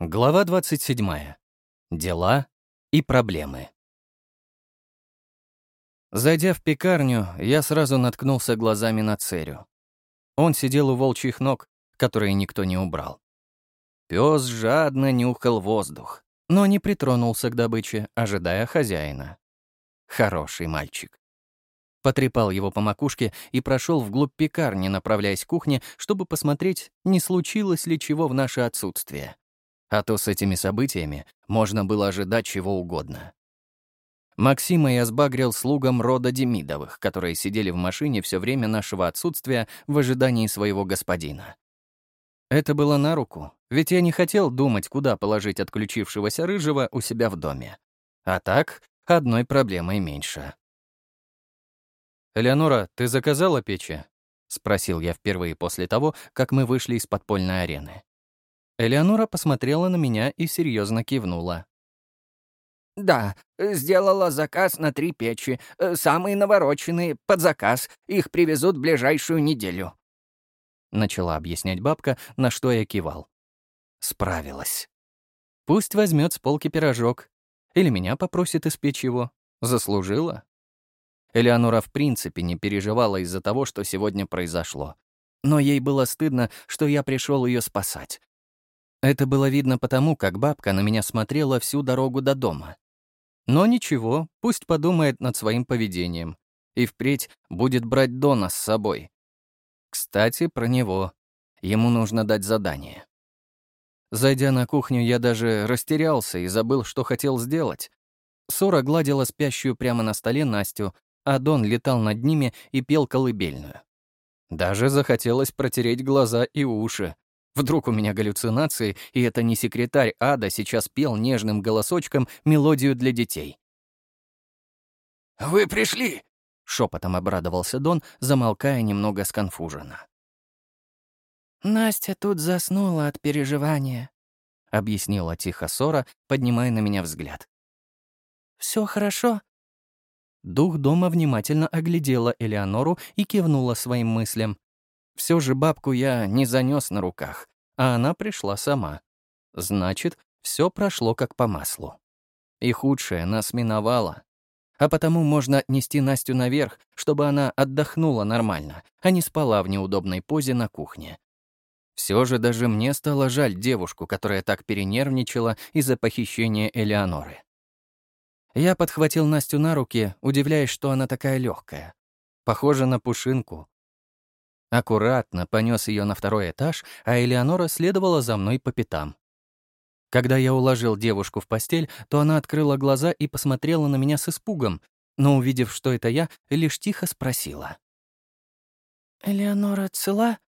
Глава 27. Дела и проблемы. Зайдя в пекарню, я сразу наткнулся глазами на Церю. Он сидел у волчьих ног, которые никто не убрал. Пес жадно нюхал воздух, но не притронулся к добыче, ожидая хозяина. Хороший мальчик. Потрепал его по макушке и прошел вглубь пекарни, направляясь к кухне, чтобы посмотреть, не случилось ли чего в наше отсутствие. А то с этими событиями можно было ожидать чего угодно. Максима я сбагрил слугам рода Демидовых, которые сидели в машине все время нашего отсутствия в ожидании своего господина. Это было на руку, ведь я не хотел думать, куда положить отключившегося рыжего у себя в доме. А так, одной проблемой меньше. «Элеонора, ты заказала печи?» — спросил я впервые после того, как мы вышли из подпольной арены. Элеонора посмотрела на меня и серьезно кивнула. «Да, сделала заказ на три печи. Э, самые навороченные, под заказ. Их привезут в ближайшую неделю». Начала объяснять бабка, на что я кивал. Справилась. Пусть возьмет с полки пирожок. Или меня попросит испечь его. Заслужила. Элеонора в принципе не переживала из-за того, что сегодня произошло. Но ей было стыдно, что я пришел ее спасать. Это было видно потому, как бабка на меня смотрела всю дорогу до дома. Но ничего, пусть подумает над своим поведением. И впредь будет брать Дона с собой. Кстати, про него. Ему нужно дать задание. Зайдя на кухню, я даже растерялся и забыл, что хотел сделать. Сора гладила спящую прямо на столе Настю, а Дон летал над ними и пел колыбельную. Даже захотелось протереть глаза и уши, Вдруг у меня галлюцинации, и это не секретарь ада сейчас пел нежным голосочком мелодию для детей. «Вы пришли!» — шепотом обрадовался Дон, замолкая немного сконфуженно. «Настя тут заснула от переживания», — объяснила тихо Сора, поднимая на меня взгляд. Все хорошо?» Дух дома внимательно оглядела Элеонору и кивнула своим мыслям. Все же бабку я не занес на руках, а она пришла сама. Значит, все прошло как по маслу. И худшее нас миновало. А потому можно отнести Настю наверх, чтобы она отдохнула нормально, а не спала в неудобной позе на кухне. Все же даже мне стало жаль девушку, которая так перенервничала из-за похищения Элеоноры. Я подхватил Настю на руки, удивляясь, что она такая легкая. Похожа на пушинку, Аккуратно понес ее на второй этаж, а Элеонора следовала за мной по пятам. Когда я уложил девушку в постель, то она открыла глаза и посмотрела на меня с испугом, но, увидев, что это я, лишь тихо спросила. «Элеонора цела?»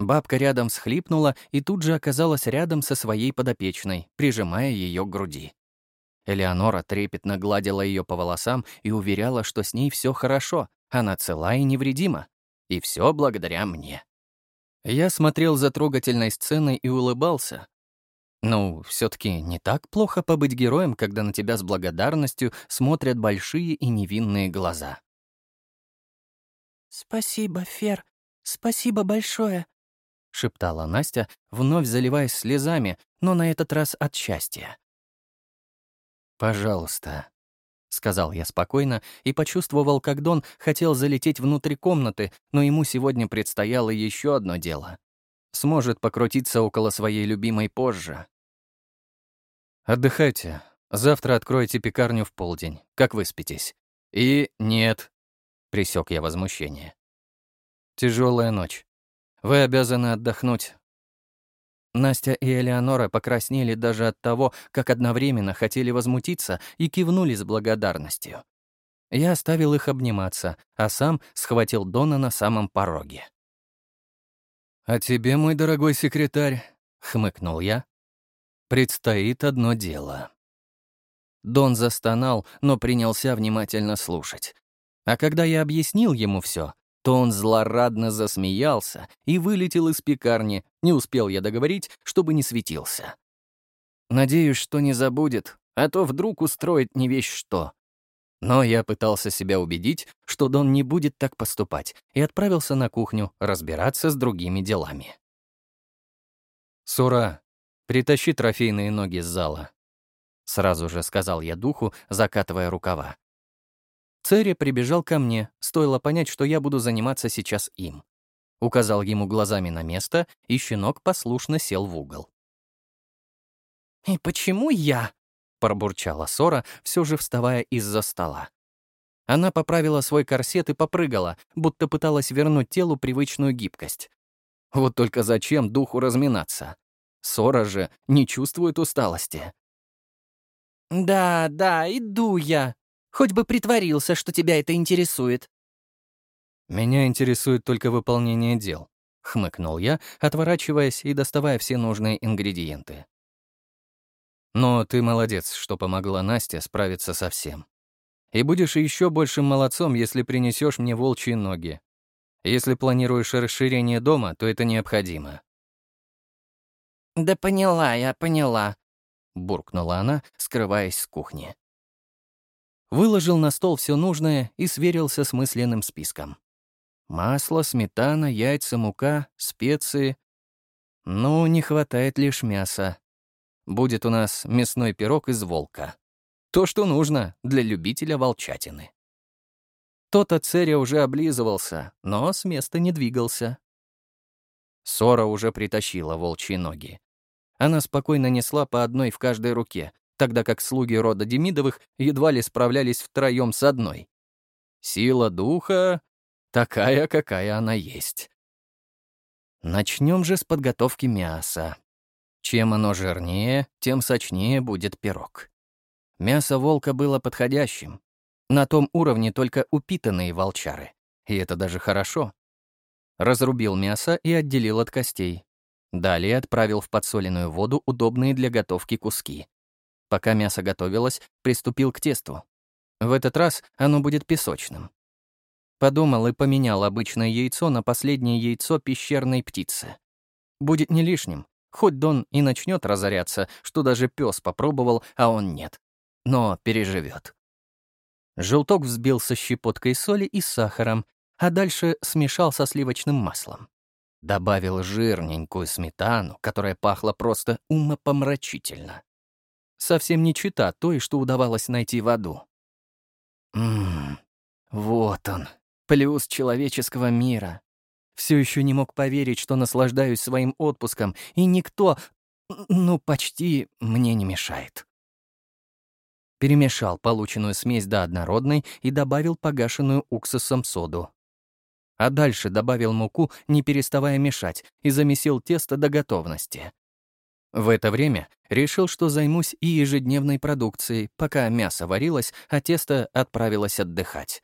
Бабка рядом схлипнула и тут же оказалась рядом со своей подопечной, прижимая ее к груди. Элеонора трепетно гладила ее по волосам и уверяла, что с ней все хорошо, она цела и невредима. И все благодаря мне. Я смотрел за трогательной сценой и улыбался. Ну, все таки не так плохо побыть героем, когда на тебя с благодарностью смотрят большие и невинные глаза. «Спасибо, Фер, спасибо большое», — шептала Настя, вновь заливаясь слезами, но на этот раз от счастья. «Пожалуйста, — сказал я спокойно и почувствовал, как Дон хотел залететь внутрь комнаты, но ему сегодня предстояло еще одно дело. Сможет покрутиться около своей любимой позже. «Отдыхайте. Завтра откроете пекарню в полдень. Как выспитесь?» «И нет», — присек я возмущение. Тяжелая ночь. Вы обязаны отдохнуть. Настя и Элеонора покраснели даже от того, как одновременно хотели возмутиться и кивнули с благодарностью. Я оставил их обниматься, а сам схватил Дона на самом пороге. «А тебе, мой дорогой секретарь», — хмыкнул я, — «предстоит одно дело». Дон застонал, но принялся внимательно слушать. А когда я объяснил ему все, то он злорадно засмеялся и вылетел из пекарни, не успел я договорить, чтобы не светился. Надеюсь, что не забудет, а то вдруг устроит не вещь что. Но я пытался себя убедить, что Дон не будет так поступать, и отправился на кухню разбираться с другими делами. «Сура, «Притащи трофейные ноги с зала», — сразу же сказал я духу, закатывая рукава. Церри прибежал ко мне, стоило понять, что я буду заниматься сейчас им. Указал ему глазами на место, и щенок послушно сел в угол. «И почему я?» — пробурчала Сора, все же вставая из-за стола. Она поправила свой корсет и попрыгала, будто пыталась вернуть телу привычную гибкость. Вот только зачем духу разминаться? Сора же не чувствует усталости. «Да, да, иду я. Хоть бы притворился, что тебя это интересует». «Меня интересует только выполнение дел», — хмыкнул я, отворачиваясь и доставая все нужные ингредиенты. «Но ты молодец, что помогла Насте справиться со всем. И будешь еще большим молодцом, если принесешь мне волчьи ноги. Если планируешь расширение дома, то это необходимо». «Да поняла я, поняла», — буркнула она, скрываясь с кухни. Выложил на стол все нужное и сверился с мысленным списком. Масло, сметана, яйца, мука, специи. Ну, не хватает лишь мяса. Будет у нас мясной пирог из волка. То, что нужно для любителя волчатины. Тот от царя уже облизывался, но с места не двигался. Сора уже притащила волчьи ноги. Она спокойно несла по одной в каждой руке, тогда как слуги рода Демидовых едва ли справлялись втроем с одной. Сила духа такая, какая она есть. Начнем же с подготовки мяса. Чем оно жирнее, тем сочнее будет пирог. Мясо волка было подходящим. На том уровне только упитанные волчары. И это даже хорошо. Разрубил мясо и отделил от костей. Далее отправил в подсоленную воду удобные для готовки куски. Пока мясо готовилось, приступил к тесту. В этот раз оно будет песочным. Подумал и поменял обычное яйцо на последнее яйцо пещерной птицы. Будет не лишним, хоть Дон и начнет разоряться, что даже пес попробовал, а он нет. Но переживет. Желток взбил со щепоткой соли и сахаром, а дальше смешал со сливочным маслом. Добавил жирненькую сметану, которая пахла просто умопомрачительно. Совсем не чита той, что удавалось найти в аду. Ммм, вот он, плюс человеческого мира. Все еще не мог поверить, что наслаждаюсь своим отпуском, и никто, ну, почти мне не мешает. Перемешал полученную смесь до однородной и добавил погашенную уксусом соду а дальше добавил муку, не переставая мешать, и замесил тесто до готовности. В это время решил, что займусь и ежедневной продукцией, пока мясо варилось, а тесто отправилось отдыхать.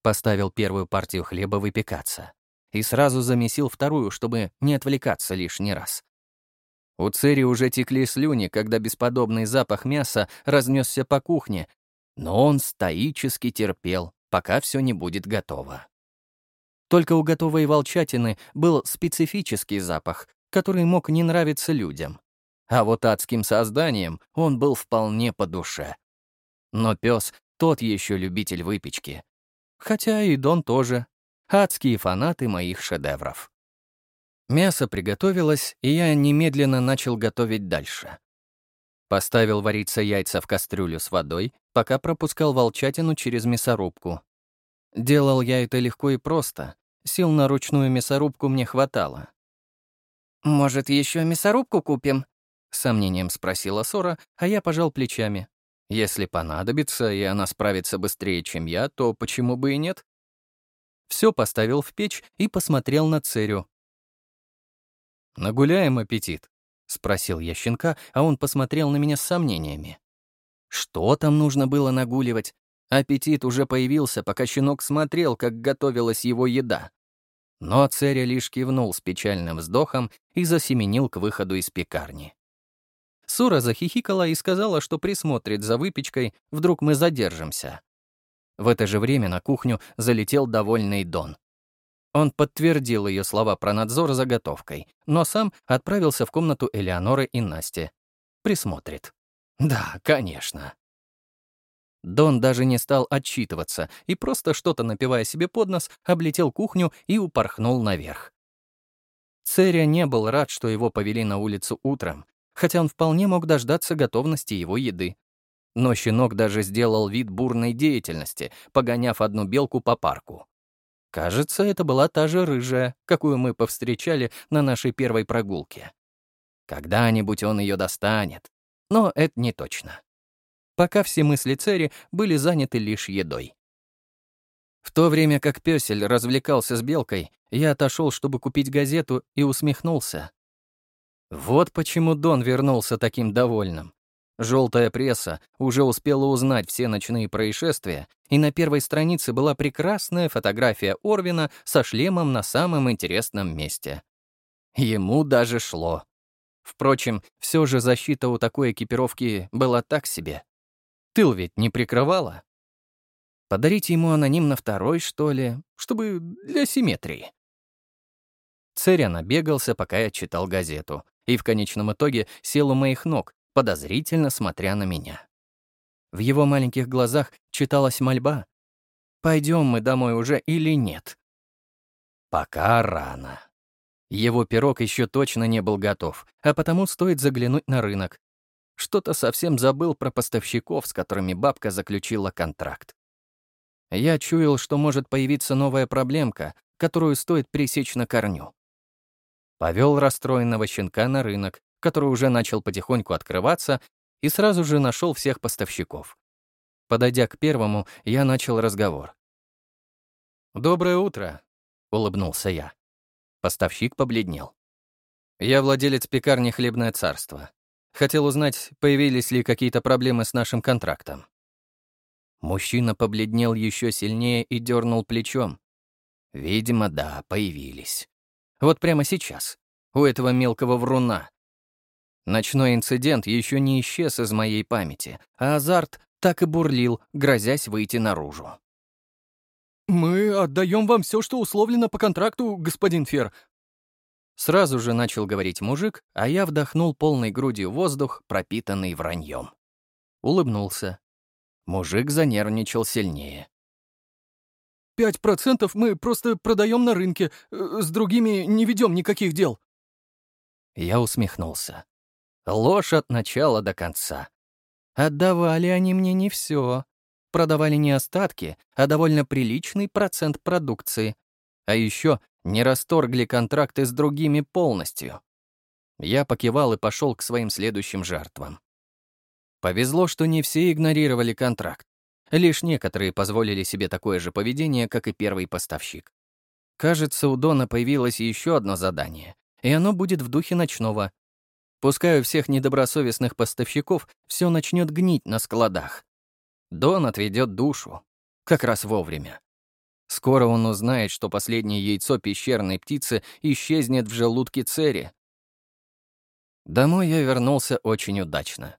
Поставил первую партию хлеба выпекаться и сразу замесил вторую, чтобы не отвлекаться лишний раз. У Цири уже текли слюни, когда бесподобный запах мяса разнесся по кухне, но он стоически терпел, пока все не будет готово. Только у готовой волчатины был специфический запах, который мог не нравиться людям. А вот адским созданием он был вполне по душе. Но пес тот еще любитель выпечки. Хотя и Дон тоже. Адские фанаты моих шедевров. Мясо приготовилось, и я немедленно начал готовить дальше. Поставил вариться яйца в кастрюлю с водой, пока пропускал волчатину через мясорубку. Делал я это легко и просто, Сил на ручную мясорубку мне хватало. «Может, еще мясорубку купим?» — сомнением спросила Сора, а я пожал плечами. «Если понадобится, и она справится быстрее, чем я, то почему бы и нет?» Все поставил в печь и посмотрел на Церю. «Нагуляем аппетит?» — спросил я щенка, а он посмотрел на меня с сомнениями. Что там нужно было нагуливать? Аппетит уже появился, пока щенок смотрел, как готовилась его еда. Но Церя лишь кивнул с печальным вздохом и засеменил к выходу из пекарни. Сура захихикала и сказала, что присмотрит за выпечкой, вдруг мы задержимся. В это же время на кухню залетел довольный Дон. Он подтвердил ее слова про надзор за готовкой, но сам отправился в комнату Элеоноры и Насти. Присмотрит. Да, конечно. Дон даже не стал отчитываться и просто что-то напивая себе под нос, облетел кухню и упорхнул наверх. Церя не был рад, что его повели на улицу утром, хотя он вполне мог дождаться готовности его еды. Но щенок даже сделал вид бурной деятельности, погоняв одну белку по парку. Кажется, это была та же рыжая, какую мы повстречали на нашей первой прогулке. Когда-нибудь он ее достанет, но это не точно. Пока все мысли Цери были заняты лишь едой. В то время как пёсель развлекался с белкой, я отошел, чтобы купить газету, и усмехнулся. Вот почему Дон вернулся таким довольным. Желтая пресса уже успела узнать все ночные происшествия, и на первой странице была прекрасная фотография Орвина со шлемом на самом интересном месте. Ему даже шло. Впрочем, все же защита у такой экипировки была так себе. Тыл ведь не прикрывала. Подарить ему анонимно второй, что ли, чтобы для симметрии. Церя набегался, пока я читал газету, и в конечном итоге сел у моих ног, подозрительно смотря на меня. В его маленьких глазах читалась мольба. Пойдем мы домой уже или нет? Пока рано. Его пирог еще точно не был готов, а потому стоит заглянуть на рынок. Что-то совсем забыл про поставщиков, с которыми бабка заключила контракт. Я чуял, что может появиться новая проблемка, которую стоит пресечь на корню. Повел расстроенного щенка на рынок, который уже начал потихоньку открываться, и сразу же нашел всех поставщиков. Подойдя к первому, я начал разговор. «Доброе утро», — улыбнулся я. Поставщик побледнел. «Я владелец пекарни «Хлебное царство». Хотел узнать, появились ли какие-то проблемы с нашим контрактом». Мужчина побледнел еще сильнее и дернул плечом. Видимо, да, появились. Вот прямо сейчас. У этого мелкого вруна. Ночной инцидент еще не исчез из моей памяти, а азарт так и бурлил, грозясь выйти наружу. «Мы отдаем вам все, что условлено по контракту, господин Фер». Сразу же начал говорить мужик, а я вдохнул полной грудью воздух, пропитанный враньем. Улыбнулся. Мужик занервничал сильнее. «Пять процентов мы просто продаем на рынке, э, с другими не ведем никаких дел». Я усмехнулся. Ложь от начала до конца. Отдавали они мне не все. Продавали не остатки, а довольно приличный процент продукции. А еще не расторгли контракты с другими полностью. Я покивал и пошел к своим следующим жертвам. Повезло, что не все игнорировали контракт. Лишь некоторые позволили себе такое же поведение, как и первый поставщик. Кажется, у Дона появилось еще одно задание, и оно будет в духе ночного Пускай у всех недобросовестных поставщиков все начнет гнить на складах. Дон отведет душу. Как раз вовремя. Скоро он узнает, что последнее яйцо пещерной птицы исчезнет в желудке Цери. Домой я вернулся очень удачно.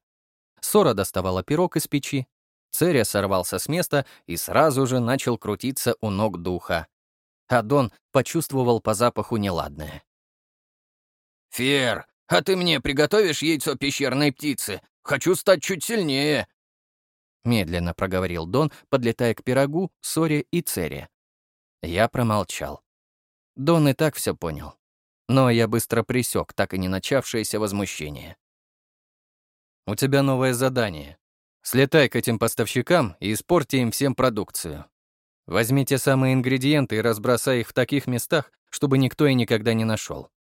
Сора доставала пирог из печи. Церя сорвался с места и сразу же начал крутиться у ног духа. А Дон почувствовал по запаху неладное. «Фер, а ты мне приготовишь яйцо пещерной птицы? Хочу стать чуть сильнее!» Медленно проговорил Дон, подлетая к пирогу, Соре и Цере. Я промолчал. Дон и так все понял. Но я быстро присек так и не начавшееся возмущение. «У тебя новое задание. Слетай к этим поставщикам и испорти им всем продукцию. Возьмите самые ингредиенты и разбросай их в таких местах, чтобы никто и никогда не нашел.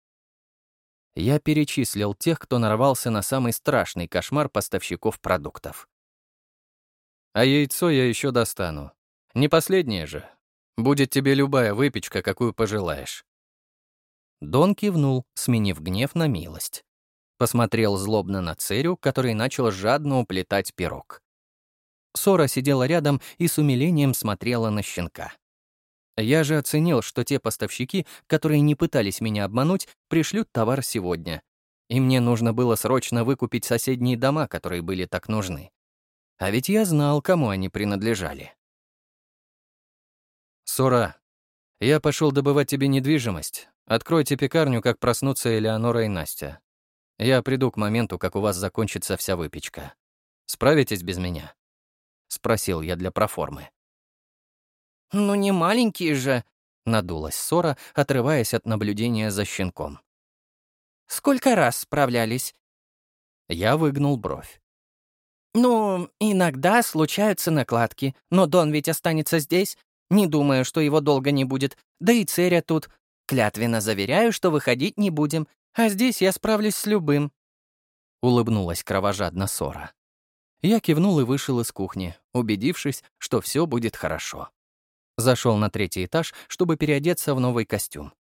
Я перечислил тех, кто нарвался на самый страшный кошмар поставщиков продуктов. А яйцо я еще достану. Не последнее же. Будет тебе любая выпечка, какую пожелаешь. Дон кивнул, сменив гнев на милость. Посмотрел злобно на Церю, который начал жадно уплетать пирог. Сора сидела рядом и с умилением смотрела на щенка. Я же оценил, что те поставщики, которые не пытались меня обмануть, пришлют товар сегодня. И мне нужно было срочно выкупить соседние дома, которые были так нужны. А ведь я знал, кому они принадлежали. «Сора, я пошел добывать тебе недвижимость. Откройте пекарню, как проснутся Элеонора и Настя. Я приду к моменту, как у вас закончится вся выпечка. Справитесь без меня?» — спросил я для проформы. «Ну не маленькие же», — надулась Сора, отрываясь от наблюдения за щенком. «Сколько раз справлялись?» Я выгнул бровь. «Ну, иногда случаются накладки, но Дон ведь останется здесь. Не думаю, что его долго не будет. Да и Церя тут. Клятвенно заверяю, что выходить не будем, а здесь я справлюсь с любым». Улыбнулась кровожадно Сора. Я кивнул и вышел из кухни, убедившись, что все будет хорошо. Зашел на третий этаж, чтобы переодеться в новый костюм.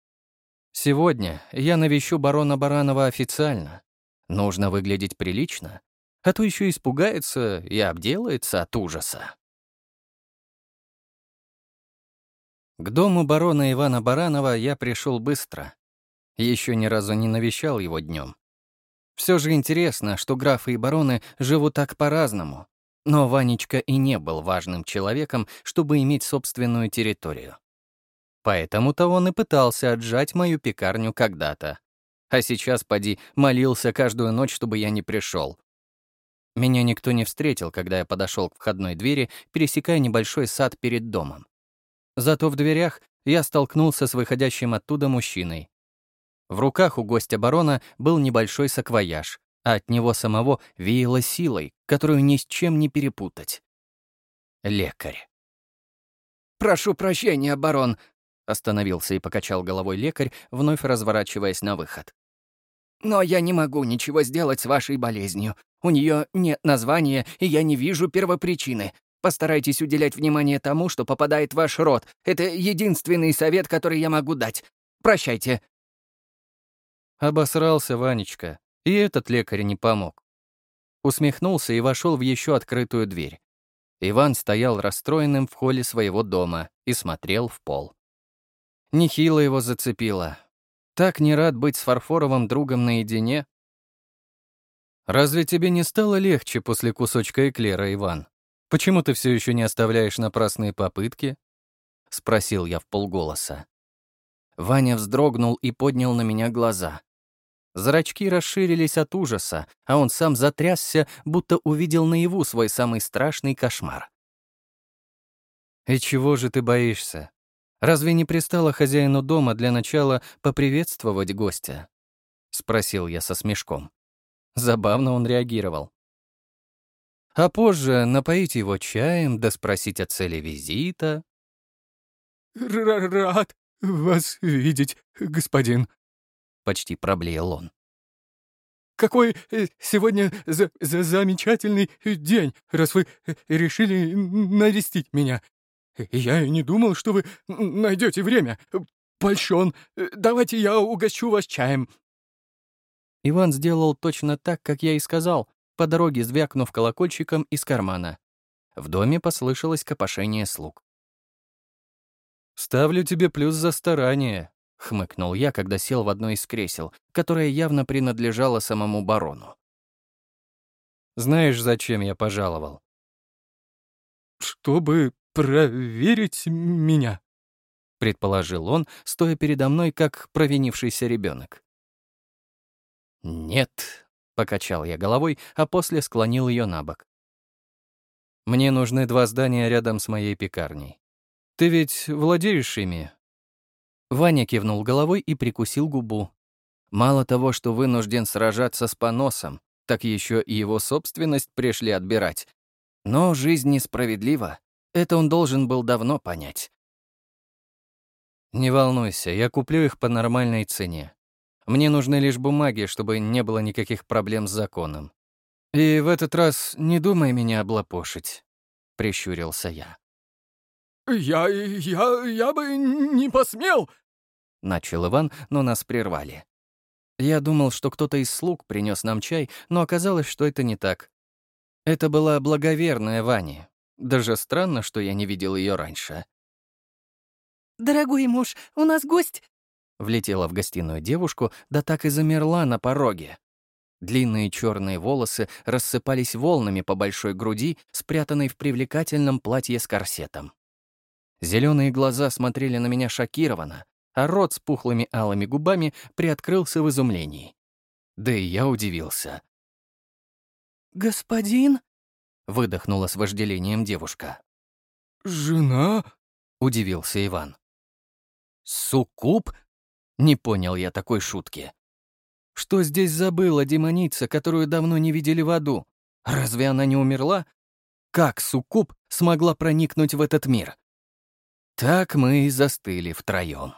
Сегодня я навещу барона Баранова официально. Нужно выглядеть прилично, а то еще испугается и обделается от ужаса. К дому барона Ивана Баранова я пришел быстро. Еще ни разу не навещал его днем. Все же интересно, что графы и бароны живут так по-разному. Но Ванечка и не был важным человеком, чтобы иметь собственную территорию. Поэтому-то он и пытался отжать мою пекарню когда-то. А сейчас, поди, молился каждую ночь, чтобы я не пришел. Меня никто не встретил, когда я подошел к входной двери, пересекая небольшой сад перед домом. Зато в дверях я столкнулся с выходящим оттуда мужчиной. В руках у гостя барона был небольшой саквояж, а от него самого веяло силой, которую ни с чем не перепутать. Лекарь. «Прошу прощения, барон», — остановился и покачал головой лекарь, вновь разворачиваясь на выход. «Но я не могу ничего сделать с вашей болезнью. У нее нет названия, и я не вижу первопричины. Постарайтесь уделять внимание тому, что попадает в ваш рот. Это единственный совет, который я могу дать. Прощайте». Обосрался Ванечка, и этот лекарь не помог. Усмехнулся и вошел в еще открытую дверь. Иван стоял расстроенным в холле своего дома и смотрел в пол. Нехило его зацепило. Так не рад быть с фарфоровым другом наедине. «Разве тебе не стало легче после кусочка эклера, Иван? Почему ты все еще не оставляешь напрасные попытки?» — спросил я в полголоса. Ваня вздрогнул и поднял на меня глаза. Зрачки расширились от ужаса, а он сам затрясся, будто увидел наяву свой самый страшный кошмар. «И чего же ты боишься? Разве не пристало хозяину дома для начала поприветствовать гостя?» — спросил я со смешком. Забавно он реагировал. А позже напоить его чаем, да спросить о цели визита. «Рад вас видеть, господин», — почти проблеял он. «Какой э, сегодня за за замечательный день, раз вы э, решили навестить меня. Я не думал, что вы найдете время. Польщен. Давайте я угощу вас чаем». Иван сделал точно так, как я и сказал, по дороге звякнув колокольчиком из кармана. В доме послышалось копошение слуг. «Ставлю тебе плюс за старание», — хмыкнул я, когда сел в одно из кресел, которое явно принадлежало самому барону. «Знаешь, зачем я пожаловал?» «Чтобы проверить меня», — предположил он, стоя передо мной, как провинившийся ребенок. «Нет», — покачал я головой, а после склонил ее на бок. «Мне нужны два здания рядом с моей пекарней. Ты ведь владеешь ими, Ваня кивнул головой и прикусил губу. Мало того, что вынужден сражаться с поносом, так еще и его собственность пришли отбирать. Но жизнь несправедлива. Это он должен был давно понять. «Не волнуйся, я куплю их по нормальной цене. Мне нужны лишь бумаги, чтобы не было никаких проблем с законом. И в этот раз не думай меня облапошить», — прищурился я. «Я... я... я бы не посмел!» — начал Иван, но нас прервали. Я думал, что кто-то из слуг принес нам чай, но оказалось, что это не так. Это была благоверная Ваня. Даже странно, что я не видел ее раньше. «Дорогой муж, у нас гость!» Влетела в гостиную девушку, да так и замерла на пороге. Длинные черные волосы рассыпались волнами по большой груди, спрятанной в привлекательном платье с корсетом. Зеленые глаза смотрели на меня шокированно, а рот с пухлыми алыми губами приоткрылся в изумлении. Да и я удивился. «Господин?» — выдохнула с вожделением девушка. «Жена?» — удивился Иван. «Суккуб?» — не понял я такой шутки. Что здесь забыла демоница, которую давно не видели в аду? Разве она не умерла? Как Суккуб смогла проникнуть в этот мир? Так мы и застыли втроем.